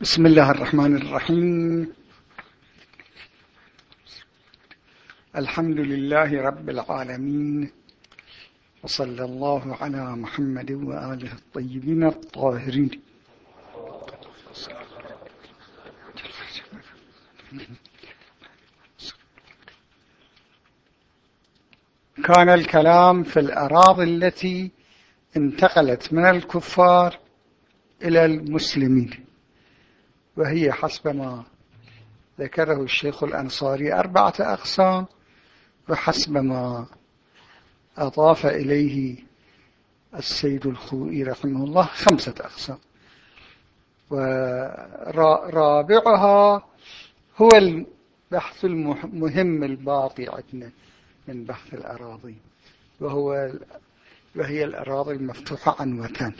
بسم الله الرحمن الرحيم. الحمد لله رب العالمين. وصلى الله على محمد وآله الطيبين الطاهرين. كان الكلام في الأراضي التي انتقلت من الكفار إلى المسلمين. وهي حسب ما ذكره الشيخ الأنصاري أربعة أقسام وحسب ما أضاف إليه السيد الخوئي رحمه الله خمسة أقسام. ورابعها هو البحث المهم الباقي عندنا من بحث الأراضي وهو وهي الأراضي المفتوحة عن وطن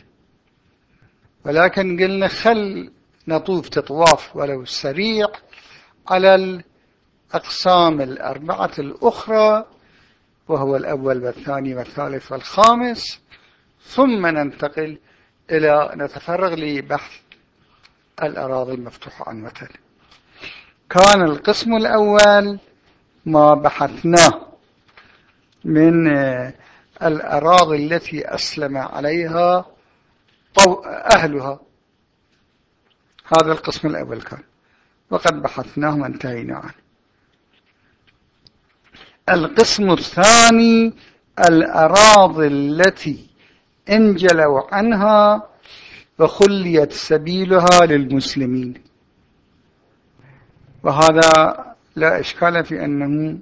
ولكن قلنا خل نطوف تطواف ولو سريع على الأقسام الأربعة الأخرى وهو الأول والثاني والثالث والخامس ثم ننتقل إلى نتفرغ لبحث الأراضي المفتوحة عن وطن كان القسم الأول ما بحثناه من الأراضي التي أسلم عليها أهلها. هذا القسم الأول كان. وقد بحثناه وانتهينا عنه. القسم الثاني الأراضي التي انجلوا عنها وخليت سبيلها للمسلمين. وهذا لا إشكال في أنه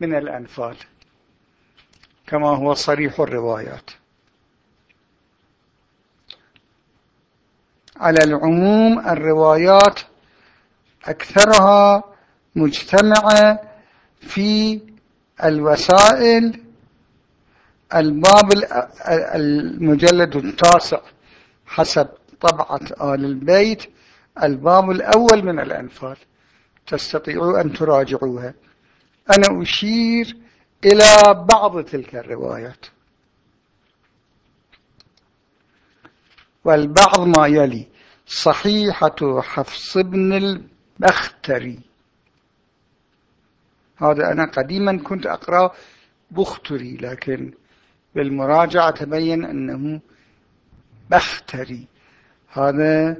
من الأنفال كما هو صريح الروايات. على العموم الروايات أكثرها مجتمعة في الوسائل الباب المجلد التاسع حسب طبعة آل البيت الباب الأول من الأنفال. تستطيعوا أن تراجعوها. أنا أشير إلى بعض تلك الروايات. والبعض ما يلي. صحيحة حفص بن البختري. هذا أنا قديما كنت أقرأ بختري لكن بالمراجعة تبين أنه بختري. هذا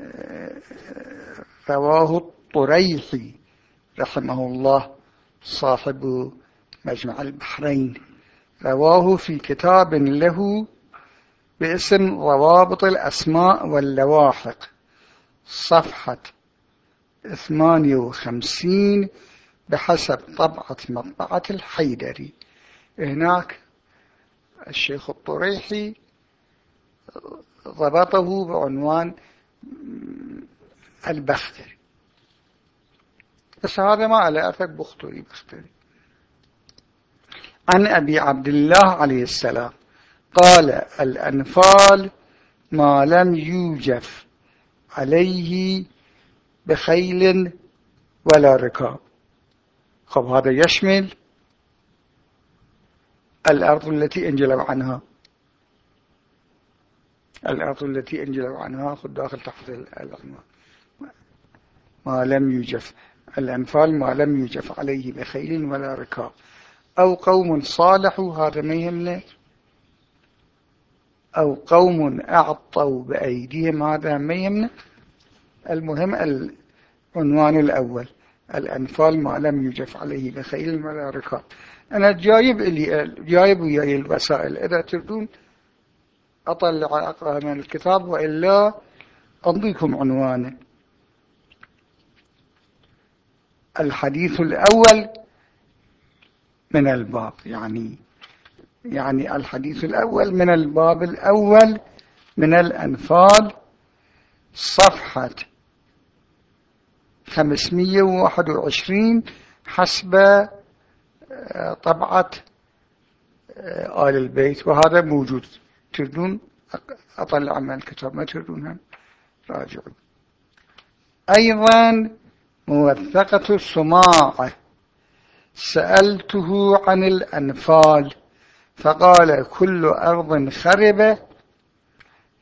آه، رواه الطريحي رحمه الله صاحب مجمع البحرين. رواه في كتاب له باسم روابط الأسماء واللواحق صفحة 58 بحسب طبعة مطبعة الحيدري. هناك الشيخ الطريحي ضبطه بعنوان البختري. بس هذا ما على أثر بختري بختري. عن أبي عبد الله عليه السلام. قال الأنفال ما لم يوجف عليه بخيل ولا ركاب. خب هذا يشمل الأرض التي أنجلوا عنها. الأرض التي أنجلوا عنها خذ داخل تحت الأغمار ما لم يوجف. الأنفال ما لم يوجف عليه بخيل ولا ركاب. أو قوم صالحوا هذا ما يهمنا أو قوم أعطوا بأيديهم هذا ما يمنع. المهم العنوان الأول الأنفال ما لم يجف عليه بخيل ولا ركاب أنا جايب اللي جايب وياي الوسائل. إذا تردون أطلع أقرأ من الكتاب وإلا أضيكم عنوانه. الحديث الأول من الباب يعني يعني الحديث الأول من الباب الأول من الأنفال صفحة 521 حسب آه، طبعة آه، آل البيت. وهذا موجود. تردون؟ أطلع من الكتاب. ما تردونها راجعوا. أيضا موثقة السماعة سألته عن الأنفال. فقال كل أرض خربة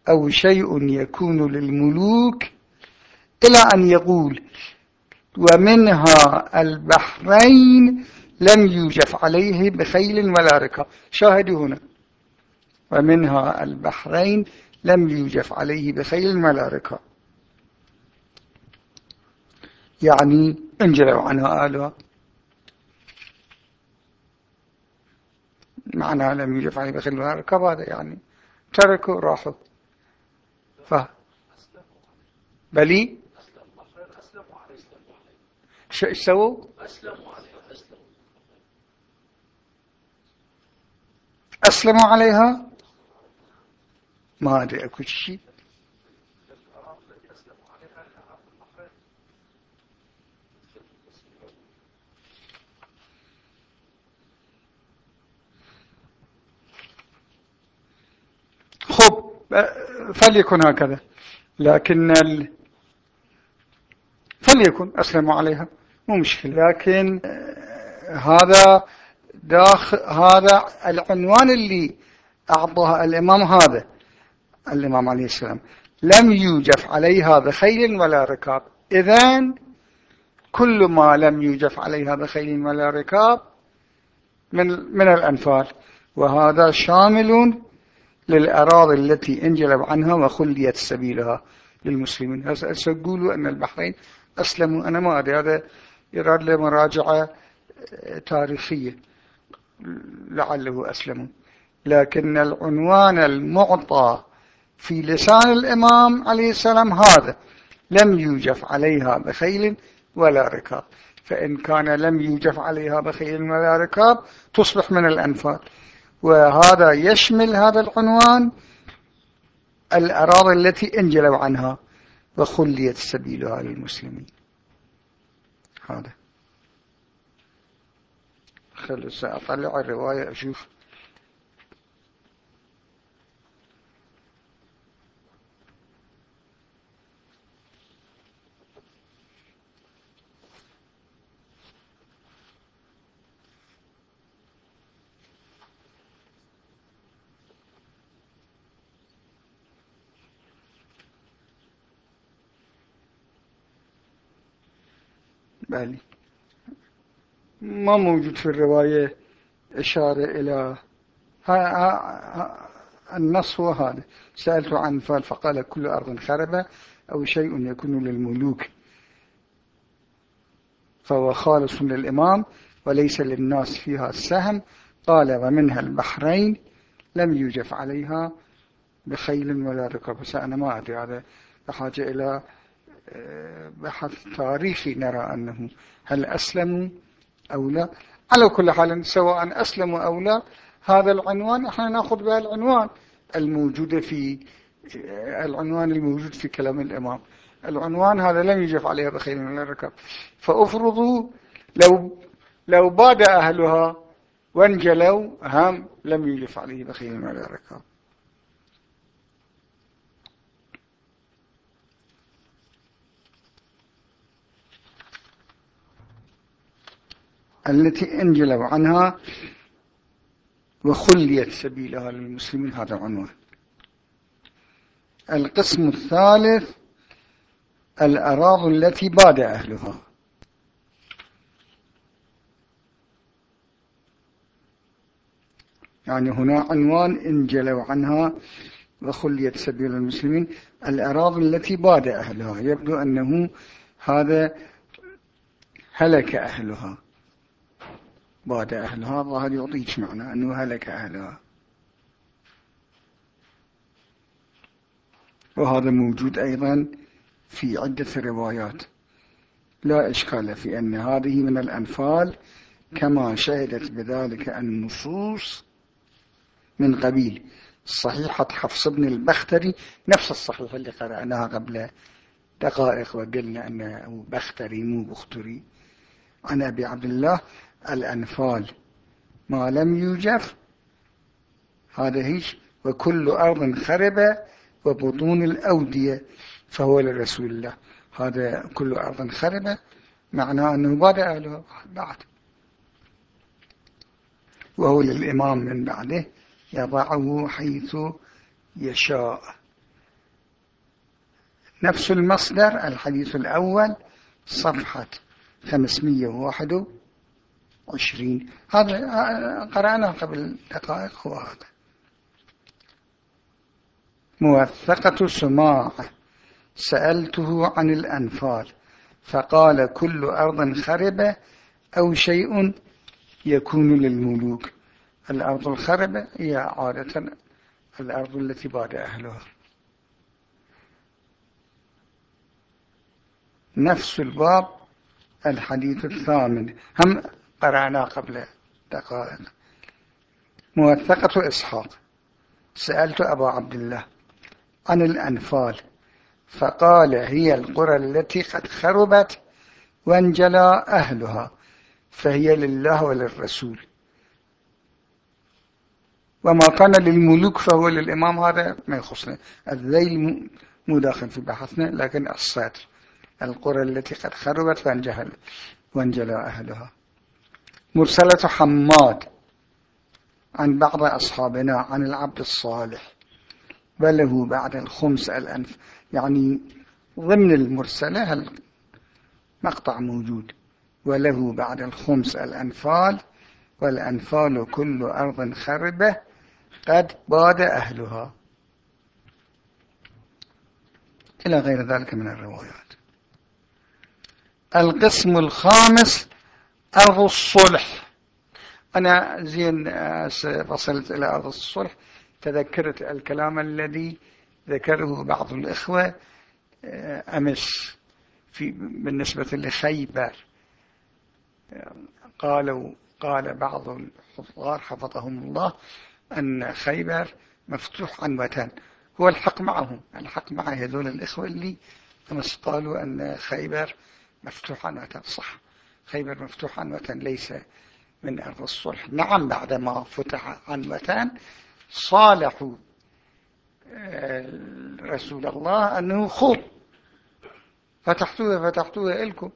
أو شيء يكون للملوك إلى أن يقول ومنها البحرين لم يوجف عليه بخيل ولا ركاب شاهدوا هنا. ومنها البحرين لم يوجف عليه بخيل ولا ركاب يعني انجلوا عنها آلها. معنى لم بخيل ولا ركاب هذا يعني. تركوا راحوا ف بلي شو سووا أسلموا عليها. ما أدري أكو شيء خب فليكن هكذا. لكن ال... فليكن أسلموا عليها. مو مشكلة. لكن هذا داخل هذا العنوان اللي أعطاها الإمام هذا الإمام عليه السلام. لم يوجف عليها بخيل ولا ركاب. إذن كل ما لم يوجف عليها بخيل ولا ركاب من, من الأنفال. وهذا شامل للأراضي التي انجلب عنها وخليت سبيلها للمسلمين. سيقولوا أن البحرين أسلموا؟ أنا ما أدري. هذا يراد لمراجعة تاريخية. لعله أسلموا. لكن العنوان المعطى في لسان الإمام عليه السلام هذا لم يوجف عليها بخيل ولا ركاب. فإن كان لم يوجف عليها بخيل ولا ركاب تصبح من الأنفال. وهذا يشمل هذا العنوان الأراضي التي أنجلوا عنها وخليت سبيلها للمسلمين. هذا. خلص سأطلع الرواية أشوف. بالي ما موجود في الرواية إشارة إلى النص هو هذا سألت عن فال فقال كل أرض خربة أو شيء يكون للملوك فهو خالص للإمام وليس للناس فيها السهم قال ومنها البحرين لم يوجف عليها بخيل ولا ركب بس أنا ما أدري هذا بحاجة إلى بحث تاريخي نرى أنه هل أسلموا أو لا. على كل حال سواء أسلموا أو لا هذا العنوان إحنا نأخذ بها العنوان الموجود في العنوان الموجود في كلام الإمام. العنوان هذا لم يجف عليها بخير من الركب. فأفرضوا لو لو باد أهلها وانجلوا هم لم يجف عليه بخير من الركب. التي انجلوا عنها وخليت سبيلها للمسلمين هذا عنوان. القسم الثالث الأراضي التي باد أهلها. يعني هنا عنوان انجلوا عنها وخليت سبيل المسلمين. الأراضي التي باد أهلها. يبدو أنه هذا هلك أهلها. بعد أهلها ظهر يعطيك معنى أنه هلك أهلها. وهذا موجود أيضا في عدة روايات. لا إشكال في أن هذه من الأنفال كما شهدت بذلك النصوص من قبيل صحيحة حفص بن البختري نفس الصحيحة اللي قرأناها قبل دقائق وقلنا أنه بختري مو بختري. عن أبي عبد الله الأنفال ما لم يوجف هذا هيش وكل أرض خربة وبطون الأودية فهو لرسول الله. هذا كل أرض خربة معناه أنه بعد أهله بعد. وهو للإمام من بعده يضعه حيث يشاء. نفس المصدر الحديث الأول صفحة 521 هذا قرأنا قبل دقائق هو هذا موثقة سماع سألته عن الأنفال. فقال كل أرض خربة أو شيء يكون للملوك. الأرض الخربة هي عادة الأرض التي باد أهلها. نفس الباب الحديث الثامن. هم قرأنا قبل دقائق. موثقة إسحاق. سألت أبا عبد الله عن الأنفال فقال هي القرى التي قد خربت وانجلى أهلها فهي لله وللرسول. وما كان للملوك فهو للإمام هذا ما يخصنا. الذيل مو داخل في بحثنا لكن الصدر القرى التي قد خربت وانجلى أهلها. مرسلة حماد عن بعض أصحابنا عن العبد الصالح وله بعد الخمس الأنف. يعني ضمن المرسلة المقطع موجود وله بعد الخمس الأنفال والأنفال كل أرض خربة قد باد أهلها. إلى غير ذلك من الروايات. القسم الخامس أرض الصلح. أنا زين وصلت إلى أرض الصلح. تذكرت الكلام الذي ذكره بعض الإخوة آه، أمس في بالنسبة لخيبر. قالوا قال بعض الحفظار حفظهم الله أن خيبر مفتوح عن وطن هو الحق معهم الحق مع هذول الإخوة اللي أمس قالوا أن خيبر مفتوح عن وطن صح. خيبر مفتوح عن وطن ليس من أرض الصلح. نعم بعدما فتح عن وطن صالحوا آه، رسول الله أنه خذ فتحتوها فتحتوها إلكم.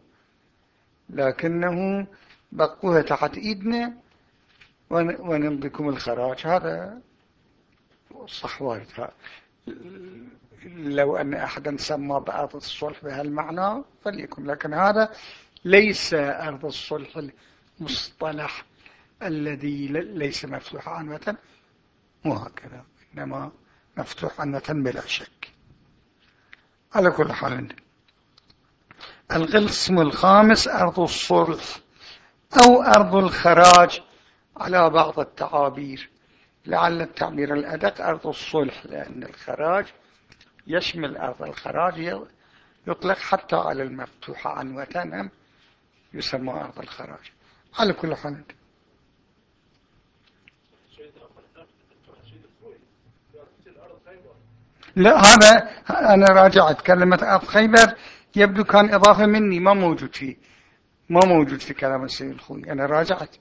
لكنه بقوها تحت إيدنا ونمضيكم الخراج. هذا صح وايد. لو أن أحدا سمى بأرض الصلح بهالمعنى فليكن. لكن هذا ليس أرض الصلح المصطلح الذي ليس مفتوح عنوة. مو هكذا إنما مفتوح عنوة بلا شك. على كل حال القسم الخامس أرض الصلح أو أرض الخراج على بعض التعابير. لعل التعبير الأدق أرض الصلح لأن الخراج يشمل أرض الخراج يطلق حتى على المفتوحة عن وتنم يسمى أرض الخراج. على كل حال. لا هذا أنا راجعت كلمة أرض خيبر. يبدو كان إضافة مني. ما موجود فيه ما موجود في كلام السيد الخوي. أنا راجعت.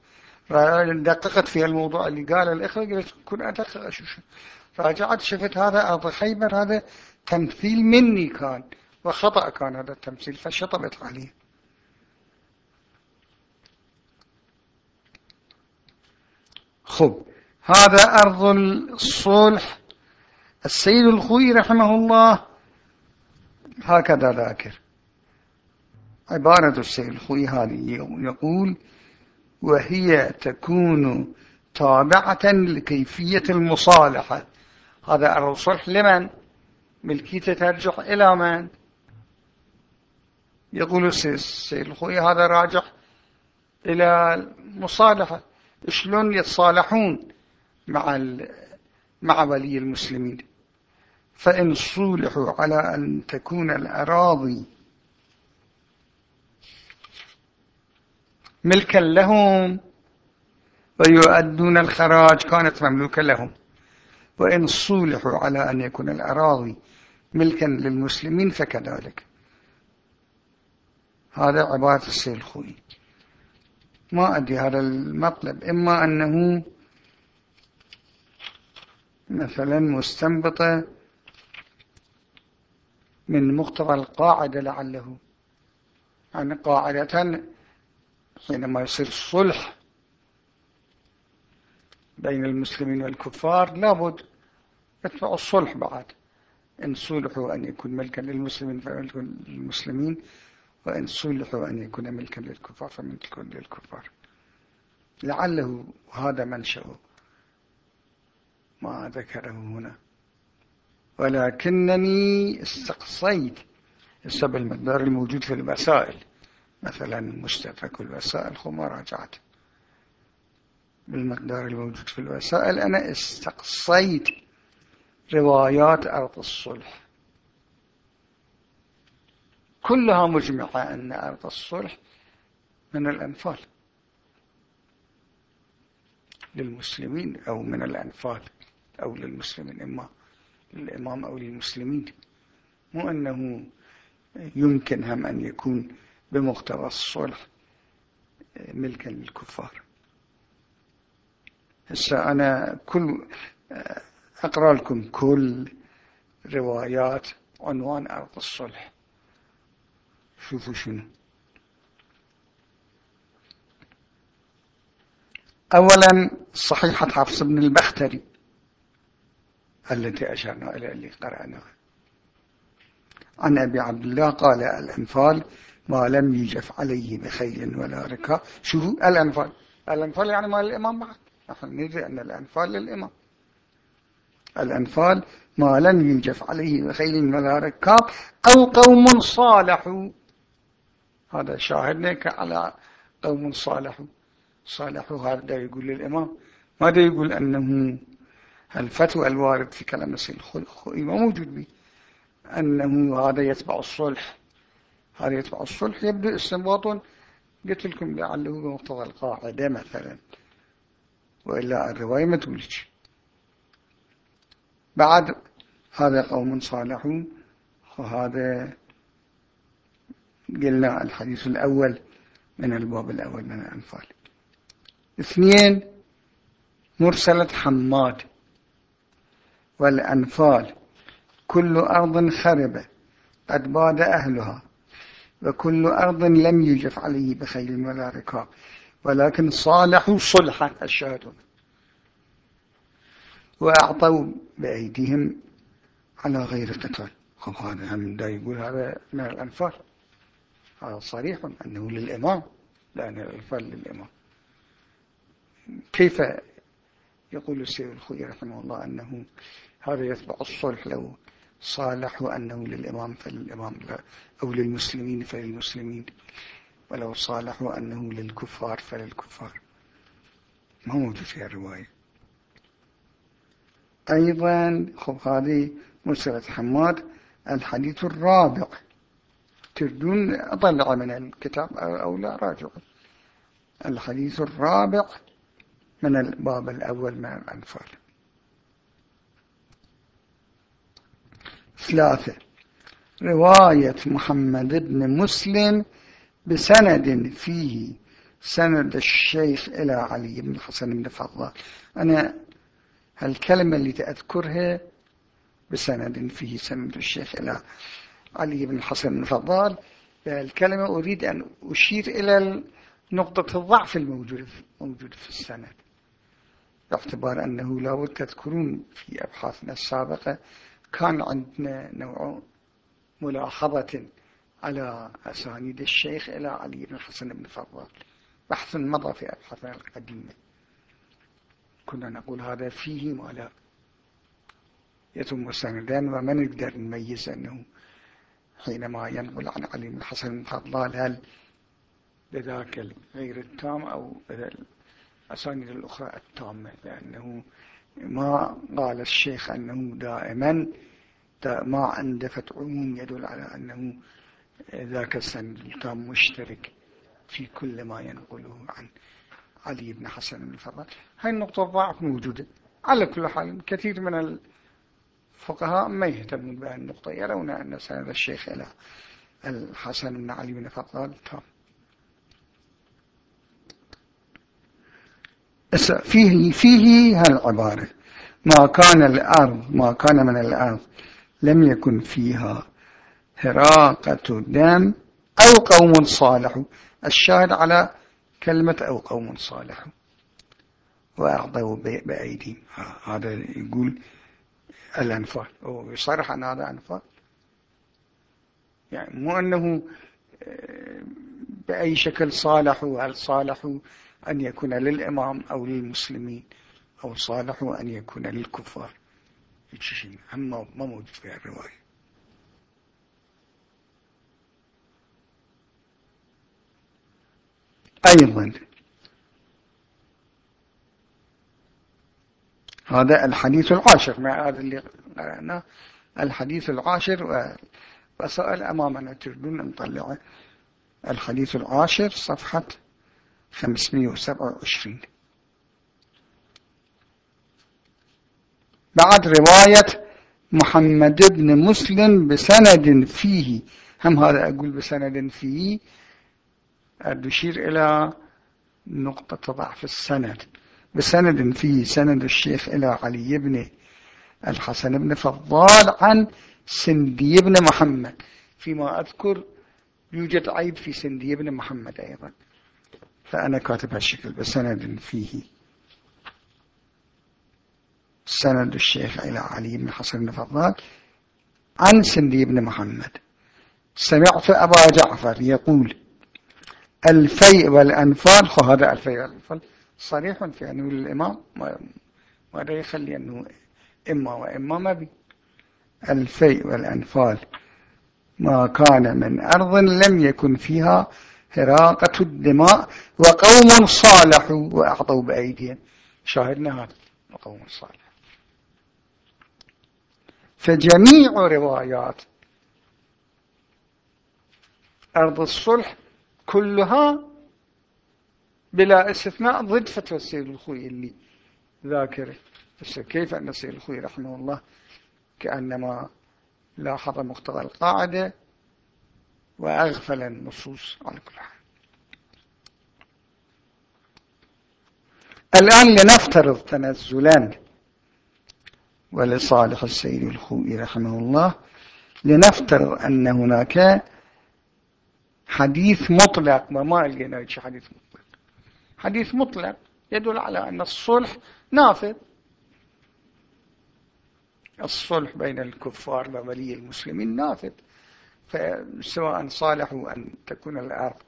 دققت في الموضوع اللي قال الإخوة. قلت كن أدقق. أشوف راجعت شفت هذا أرض خيبر. هذا تمثيل مني كان. وخطأ كان هذا التمثيل فشطبت عليه. خب هذا أرض الصلح. السيد الخوي رحمه الله هكذا ذاكر. عبارة السيد الخوي هذه يقول وهي تكون تابعة لكيفية المصالحة. هذا أرض الصلح لمن؟ ملكيته ترجع إلى من؟ يقول السيد الخوي هذا راجع إلى المصالحة. شلون يتصالحون مع مع ولي المسلمين. فإن صولحوا على أن تكون الأراضي ملكا لهم ويؤدون الخراج كانت مملوكة لهم. وإن صولحوا على أن يكون الأراضي ملكا للمسلمين فكذلك. هذا عبارة السيد الخوي ما أدري هذا المطلب. إما أنه مثلا مستنبطة من مقتضى القاعدة لعله. يعني قاعدة حينما يصير الصلح بين المسلمين والكفار لابد يتبع الصلح بعد. إن صلحوا أن يكون ملكا للمسلمين فملك للمسلمين. وإن صلحوا أن يكون ملكا للكفار فملك للكفار. لعله هذا منشأ ما ذكره هنا. ولكنني استقصيت السبب المقدار الموجود في الوسائل. مثلا مستفك الوسائل خما راجعت. بالمقدار الموجود في الوسائل أنا استقصيت روايات أرض الصلح. كلها مجمعة أن أرض الصلح من الأنفال. للمسلمين أو من الأنفال أو للمسلمين إما للإمام أو للمسلمين. مو أنه يمكن هم أن يكون بمقتضى الصلح ملكا للكفار. هسه أنا كل أقرأ لكم كل روايات عنوان أرض الصلح. شوفوا شنو. أولا صحيحة حفص بن البختري التي أشرنا إلى اللي قرأناها. عن أبي عبد الله قال الأنفال ما لم يجف عليه بخيل ولا ركاب شوفوا الأنفال. الأنفال يعني مال الإمام بعد. نحن ندري أن الأنفال للإمام. الأنفال ما لم ينجف عليه بخيل ولا ركاب أو قوم صالحوا. هذا شاهدنا على قوم صالحوا صالحوا هذا يقول للإمام ماذا يقول أنه الفتوى الوارد في كلام ما موجود به. أنه هذا يتبع الصلح. هذا يتبع الصلح. يبدو استنباط قلت لكم لعله بمقتضى القاعدة مثلا. وإلا الرواية ما تولج بعد هذا قوم صالحون وهذا قلنا الحديث الأول من الباب الأول من الأنفال. اثنين مرسلة حماد. والأنفال كل أرض خربة قد باد أهلها وكل أرض لم يجف عليه بخيل ولا ركاب ولكن صالحوا صلحا الشهدون وأعطوا بأيديهم على غير قتال. خب هذا هم دا يقول هذا من الأنفال. صريح أنه للإمام لأن الأنفال للإمام. كيف يقول السيد الخوي رحمه الله أنه هذا يتبع الصلح؟ لو صالحوا أنه للإمام فللإمام لا أو للمسلمين فللمسلمين. ولو صالحوا أنه للكفار فللكفار. ما موجود في الرواية. أيضا خب هذه مسألة حماد الحديث الرابع. تردون أطلع من الكتاب أو لا راجع الحديث الرابع من الباب الأول من الأنفال. ثلاثة. رواية محمد بن مسلم بسند فيه سند الشيخ إلى علي بن الحسن بن فضل أنا هالكلمة اللي تأذكرها بسند فيه سند الشيخ إلى علي بن الحسن بن فضال الكلمة أريد أن أشير إلى نقطة الضعف الموجودة في السند. باعتبار أنه لابد تذكرون في أبحاثنا السابقة كان عندنا نوع ملاحظة على أسانيد الشيخ إلى علي بن الحسن بن فضال بحث مضى في أبحاثنا القديمة. كنا نقول هذا فيه ما لا يتم سندان وما نقدر نميز أنه حينما ينقل عن علي بن الحسن فضال هل بذاك الغير التام أو الأسانيد الأخرى التامة؟ لأنه ما قال الشيخ أنه دائما ما عند عموم يدل على أنه ذاك السند التام مشترك في كل ما ينقله عن علي بن حسن بن فضل هاي النقطة ضعف موجودة. على كل حال كثير من الفقهاء ما يهتمون بهذه النقطة يرون أن سند الشيخ إلى الحسن بن علي بن فضل تام فيه فيه هالعبارة ما كان الأرض ما كان من الأرض لم يكن فيها هراقة دم أو قوم صالح الشاهد على كلمة أو قوم صالح وأعطوا بأيديهم. هذا يقول الأنفال. ويصرح أن هذا أنفال. يعني مو أنه آه، بأي شكل صالحوا هل صالحوا أن يكون للإمام أو للمسلمين أو صالحوا أن يكون للكفار. شيء. ما موجود في الرواية أيضا هذا الحديث العاشر. مع هذا اللي قرأناه الحديث العاشر وسؤال أمامنا تردون نطلعه الحديث العاشر صفحة 527 بعد رواية محمد بن مسلم بسند فيه. هم هذا أقول بسند فيه؟ أشير إلى نقطة ضعف السند. بسند فيه سند الشيخ إلى علي بن الحسن بن فضال عن سندي بن محمد. فيما أذكر يوجد عيب في سندي بن محمد أيضا. فأنا كاتب هالشكل بسند فيه. سند الشيخ إلى علي بن حسن بن فضال عن سندي بن محمد. سمعت أبا جعفر يقول الفيء والأنفال هذا الفيء والأنفال صريح في أنه الإمام ماذا يخلي أنه إما وإما ما بي. الفيء والأنفال ما كان من أرض لم يكن فيها هراقة الدماء وقوم صالحوا وأعطوا بأيديهم. شاهدنا هذا وقوم صالح فجميع روايات أرض الصلح كلها بلا استثناء ضد فتوى السيد الخوي اللي ذاكره. كيف أن السيد الخوي رحمه الله كأنما لاحظ مقتضى القاعدة وأغفل النصوص على كل حال. الآن لنفترض تنزلا ولصالح السيد الخوي رحمه الله لنفترض أن هناك حديث مطلق وما لقينا حديث مطلق. حديث مطلق يدل على أن الصلح نافذ. الصلح بين الكفار وولي المسلمين نافذ. فسواء صالحوا أن تكون الأرض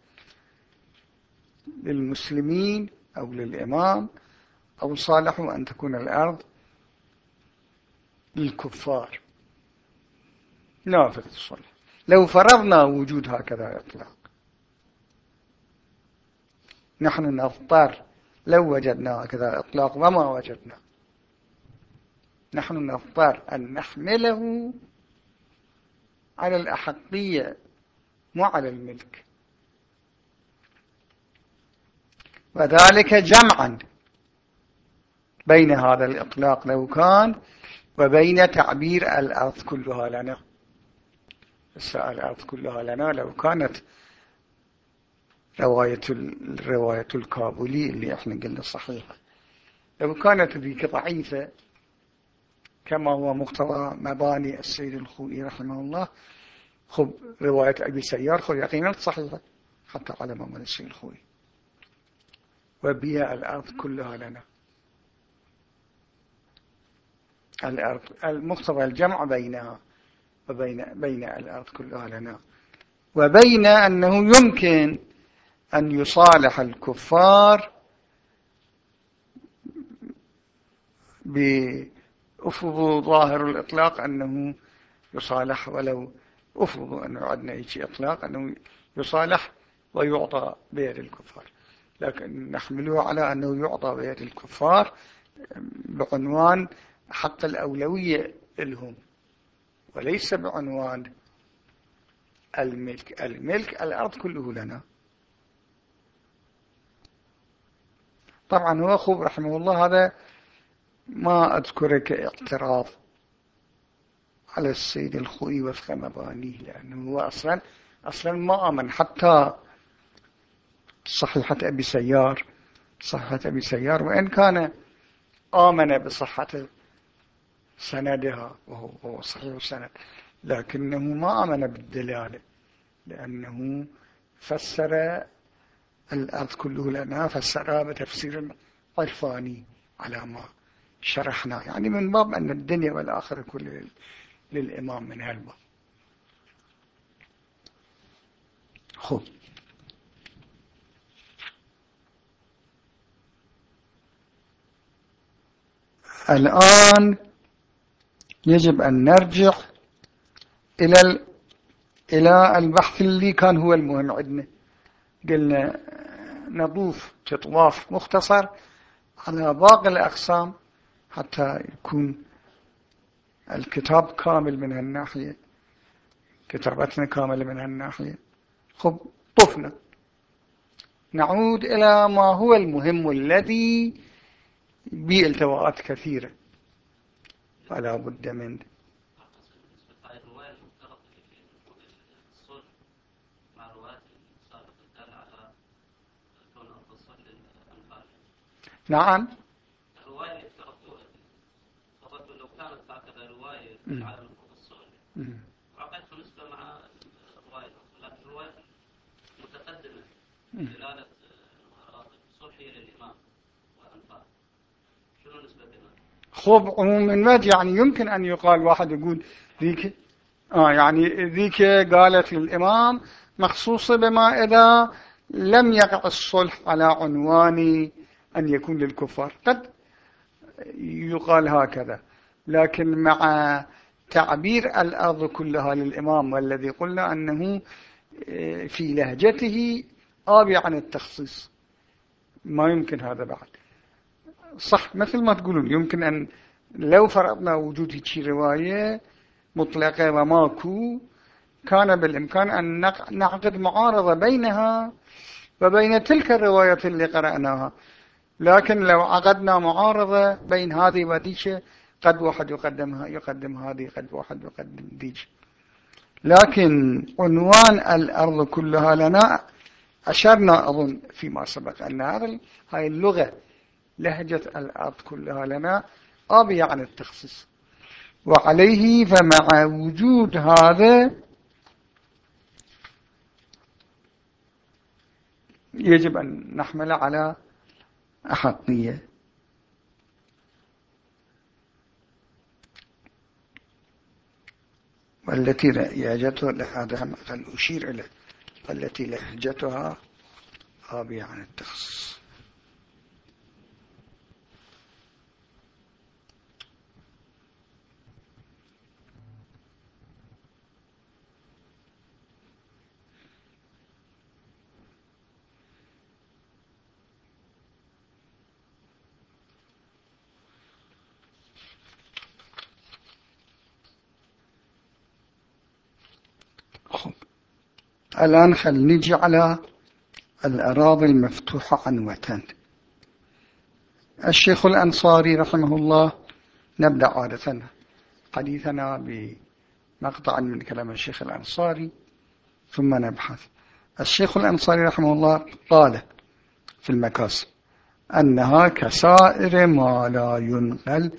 للمسلمين أو للإمام أو صالحوا أن تكون الأرض للكفار. نافذ الصلح. لو فرضنا وجود هكذا إطلاق نحن نضطر لو وجدنا هكذا إطلاق وما وجدنا. نحن نضطر أن نحمله على الأحقية مو على الملك. وذلك جمعا بين هذا الإطلاق لو كان وبين تعبير الأرض كلها لنا. الأرض كلها لنا لو كانت رواية الرواية الكابولي اللي إحنا قلنا صحيحة لو كانت ذيك ضعيفة كما هو مقتضى مباني السيد الخوئي رحمه الله خب رواية أبي سيار خب يقينا صحيحة حتى على مباني السيد الخوئي. وبيا الأرض كلها لنا. الأرض المقتضى الجمع بينها وبين بين الأرض كلها لنا. وبين أنه يمكن أن يصالح الكفار بأفضوا ظاهر الإطلاق أنه يصالح ولو أفضوا أنه عدنا يجي إطلاق أنه يصالح ويعطى بيد الكفار. لكن نحمله على أنه يعطى بيد الكفار بعنوان حق الأولوية لهم وليس بعنوان الملك. الملك الأرض كله لنا. طبعا هو أخوه رحمه الله هذا ما أذكره كاعتراض على السيد الخوي وفق مبانيه لأنه هو أصلا أصلا ما آمن. حتى صحيحة أبي سيار صحيحة أبي سيار وإن كان آمن بصحة سندها وهو صحيح السند لكنه ما آمن بالدلالة لأنه فسر الأرض كله لنا فسرها بتفسير عرفاني على ما شرحنا. يعني من باب أن الدنيا والآخرة كل للإمام من هالباب. خب. الآن يجب أن نرجع إلى إلى البحث اللي كان هو المهم عندنا قلنا نضوف تطواف مختصر على باقي الأقسام حتى يكون الكتاب كامل من هالناحية كتابتنا كاملة من هالناحية. خب طفنا. نعود إلى ما هو المهم الذي به التواءات كثيرة فلا بد منه. نعم. الرواية لو كانت هكذا رواية على نسبة مع الرواية لكن الرواية متقدمة دلالة صلحية للإمام والأنفال شنو نسبة خب عموما يعني يمكن أن يقال واحد يقول ذيك آه يعني ذيك قالت للإمام مخصوصة بما إذا لم يقع الصلح على عنوان أن يكون للكفار. قد يقال هكذا. لكن مع تعبير الأرض كلها للإمام والذي قلنا أنه آه، في لهجته آبي عن التخصيص. ما يمكن هذا بعد. صح مثل ما تقولون يمكن أن لو فرضنا وجود شي رواية مطلقة وماكو كان بالإمكان أن نعقد معارضة بينها وبين تلك الروايات اللي قرأناها. لكن لو عقدنا معارضة بين هذه وذيك قد واحد يقدمها يقدم هذه قد واحد يقدم ذيك. لكن عنوان الأرض كلها لنا أشرنا أظن فيما سبق أن هذا هاي اللغة لهجة الأرض كلها لنا آبية عن التخصيص. وعليه فمع وجود هذا يجب أن نحمل على أحقية. والتي لهجتها هذا أشير إليه التي لهجتها خابية عن التخصص الآن خل نجي على الأراضي المفتوحة عنوة الشيخ الأنصاري رحمه الله نبدأ عادة حديثنا بمقطع من كلام الشيخ الأنصاري ثم نبحث. الشيخ الأنصاري رحمه الله قال في المكاسب أنها كسائر ما لا ينقل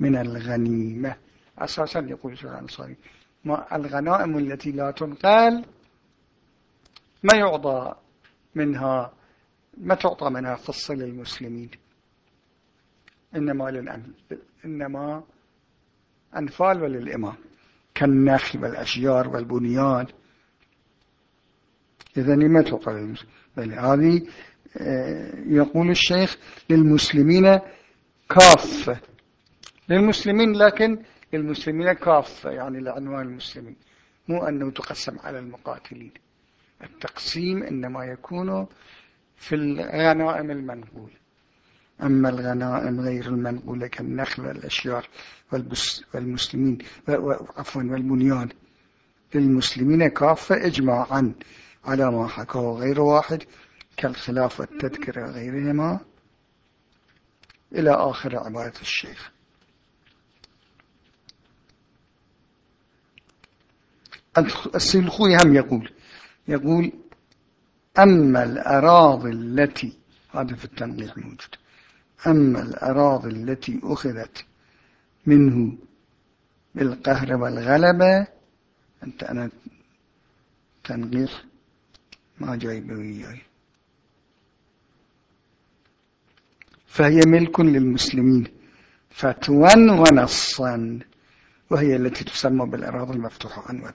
من الغنيمة. أساسا يقول الشيخ الأنصاري ما الغنائم التي لا تنقل ما يعطى منها ما تعطى منها خصة للمسلمين. إنما للأن إنما أنفال وللإمام. كالنخل والأشجار والبنيان. إذا ما تعطى للمسلمين. هذه آه، يقول الشيخ للمسلمين كافة. للمسلمين لكن للمسلمين كافة يعني لعنوان المسلمين. مو أنه تقسم على المقاتلين. التقسيم إنما يكون في الغنائم المنقولة أما الغنائم غير المنقولة كالنخل والأشجار والمسلمين عفوا والبنيان. للمسلمين كافة إجماعا على ما حكاه غير واحد كالخلاف والتذكرة غيرهما. إلى آخر عبارة الشيخ. السلخوي هم يقول يقول أما الأراضي التي هذا في التنقيح موجود أما الأراضي التي أخذت منه بالقهر والغلبة أنت أنا تنقيح ما جايبه وياي فهي ملك للمسلمين فتوى ونصا وهي التي تسمى بالإرادة المفتوحة عنوة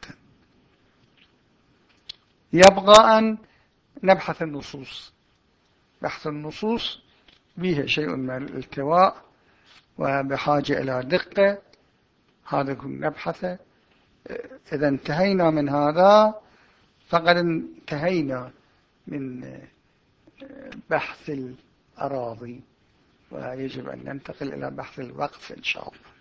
يبقى أن نبحث النصوص. بحث النصوص فيها شيء من الالتواء وبحاجة إلى دقة. هذا نبحثه إذا انتهينا من هذا فقد انتهينا من بحث الأراضي ويجب أن ننتقل إلى بحث الوقف إن شاء الله.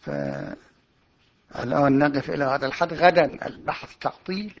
فالآن نقف إلى هذا الحد. غدا البحث تعطيل.